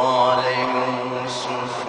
عليهم يوسف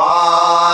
Ah.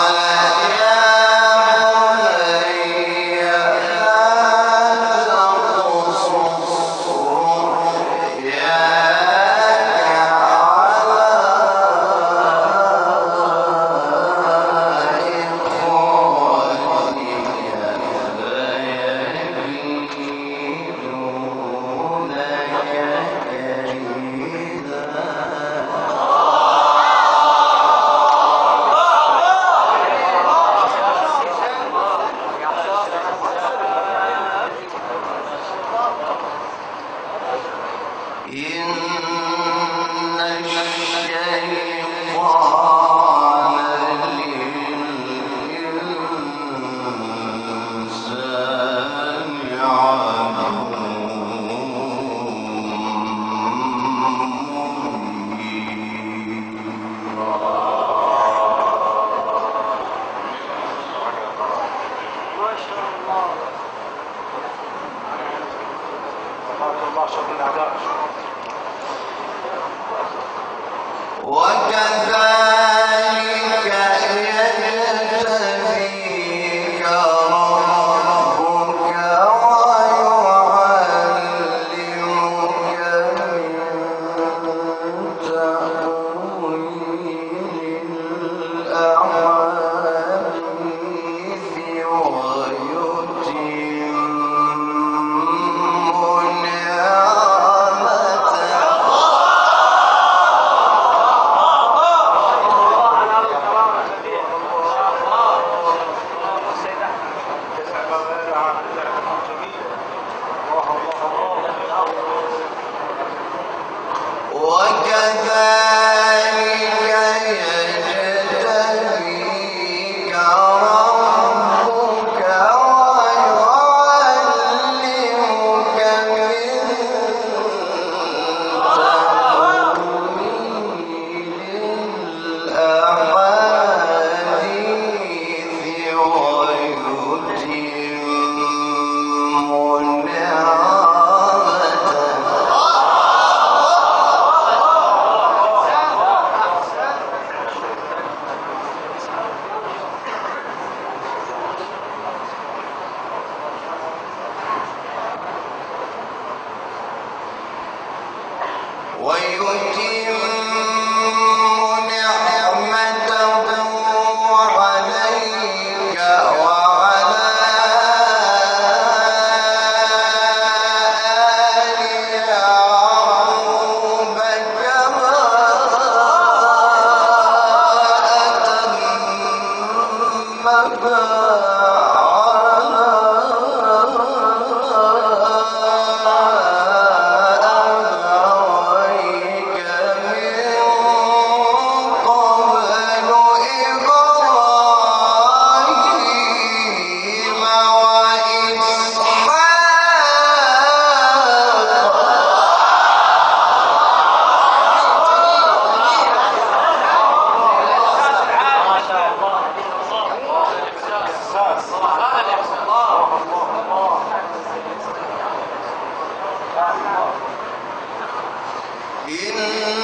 إن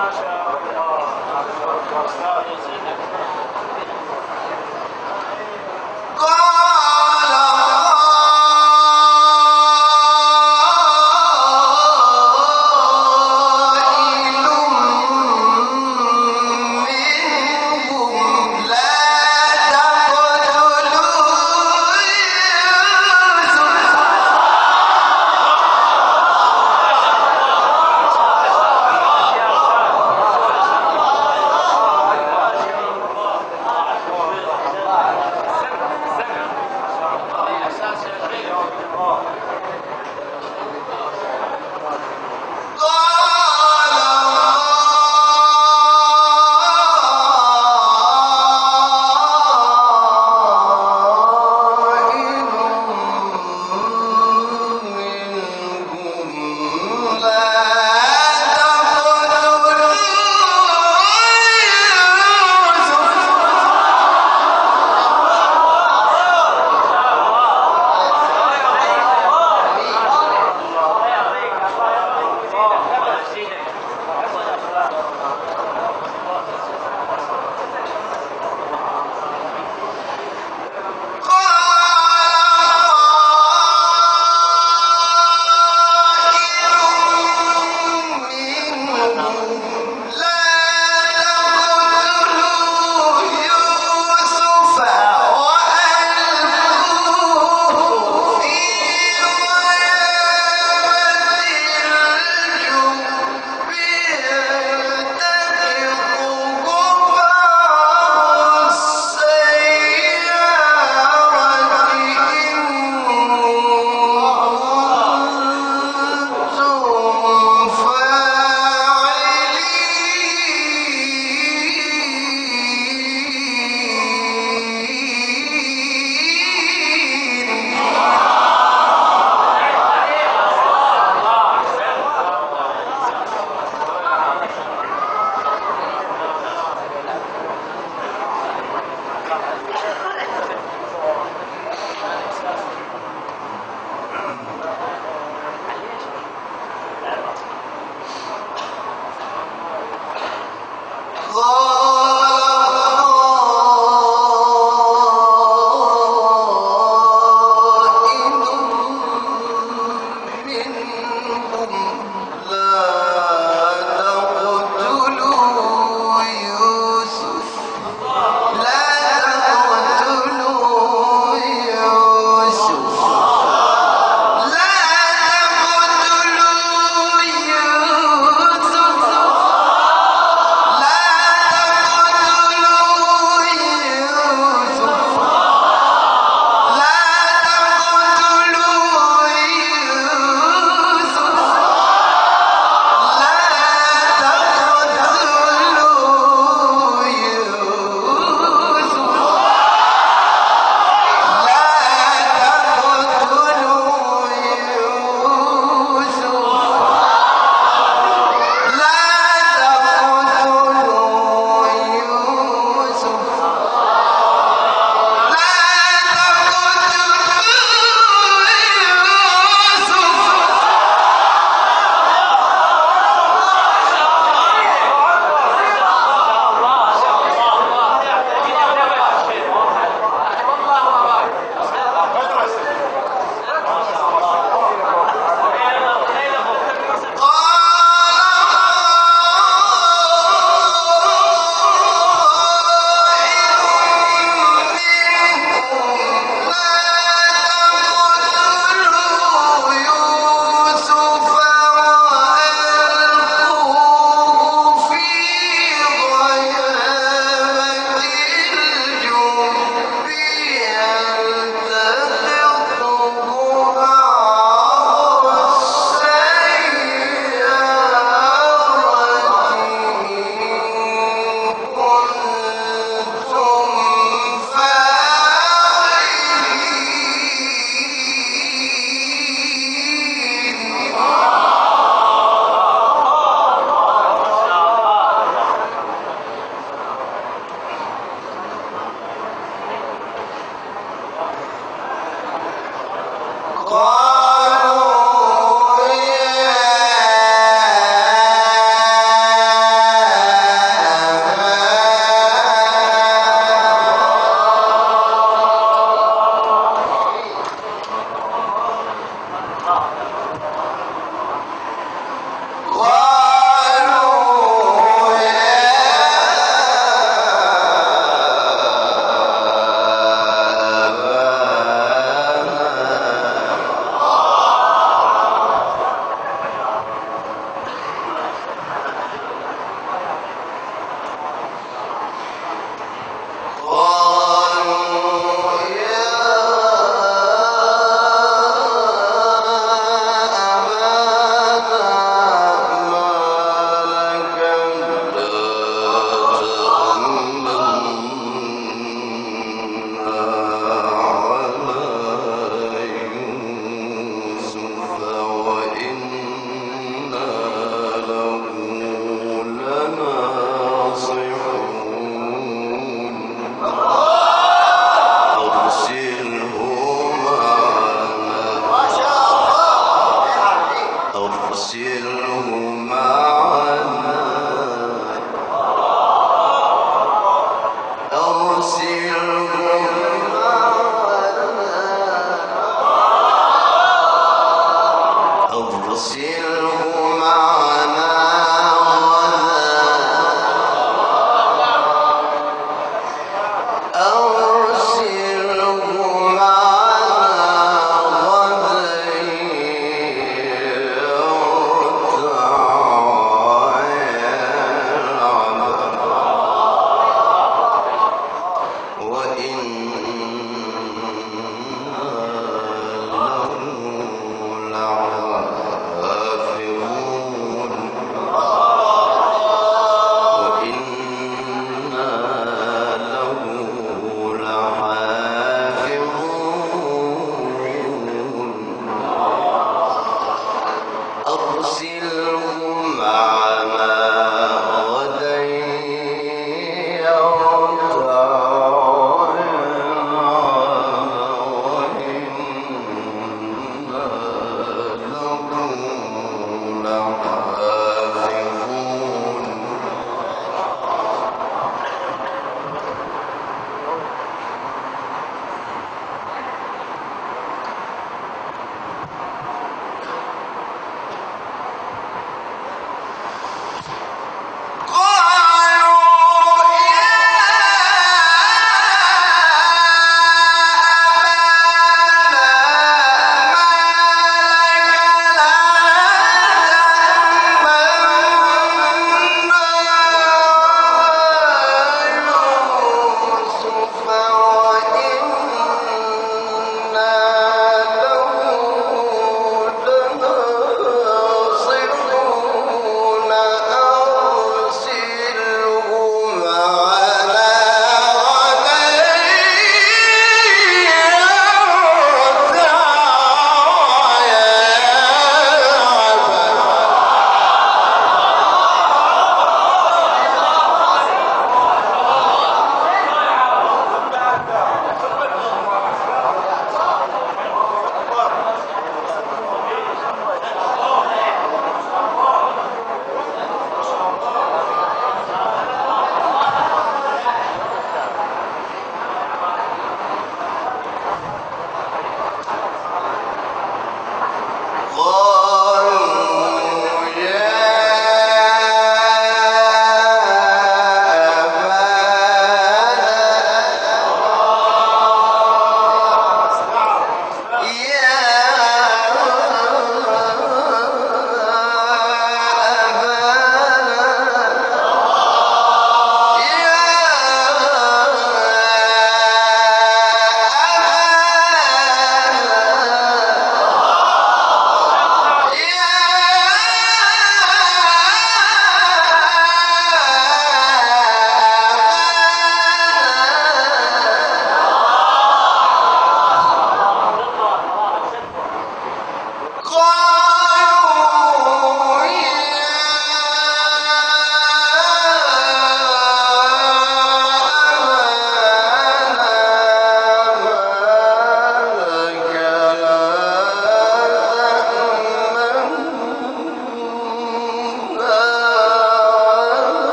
Masha.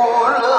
خاسرون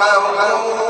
قوما